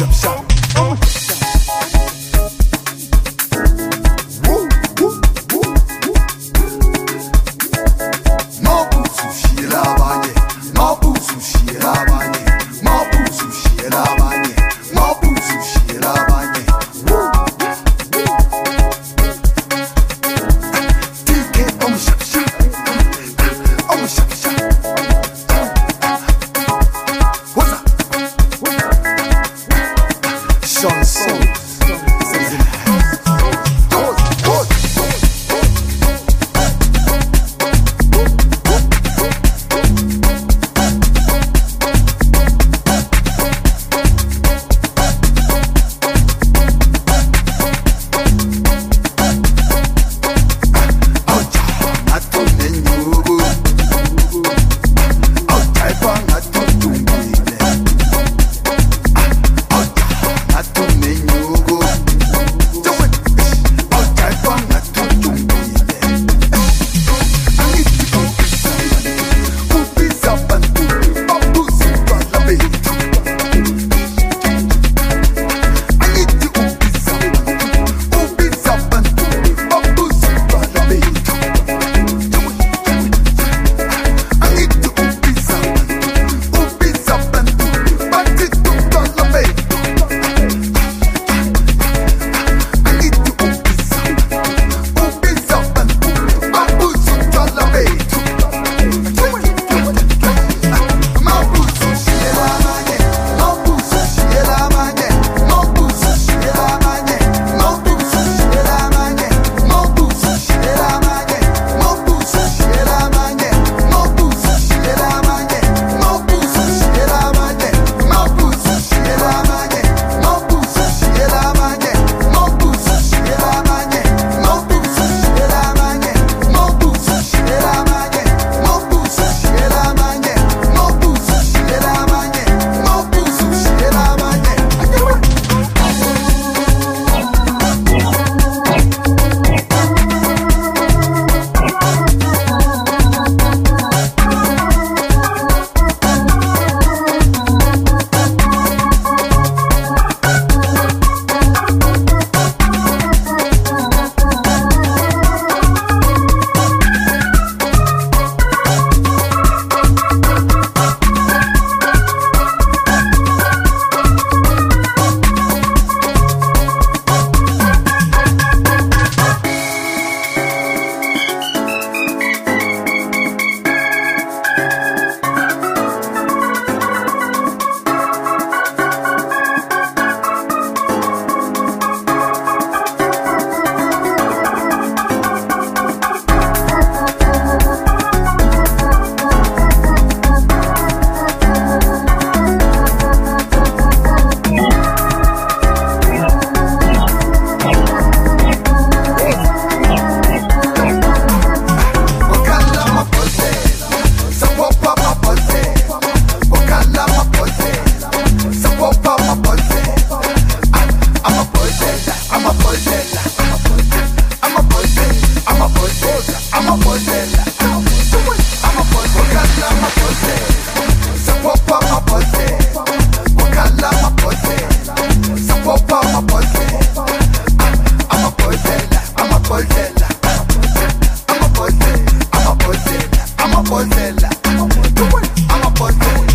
chop shop I'ma bust it.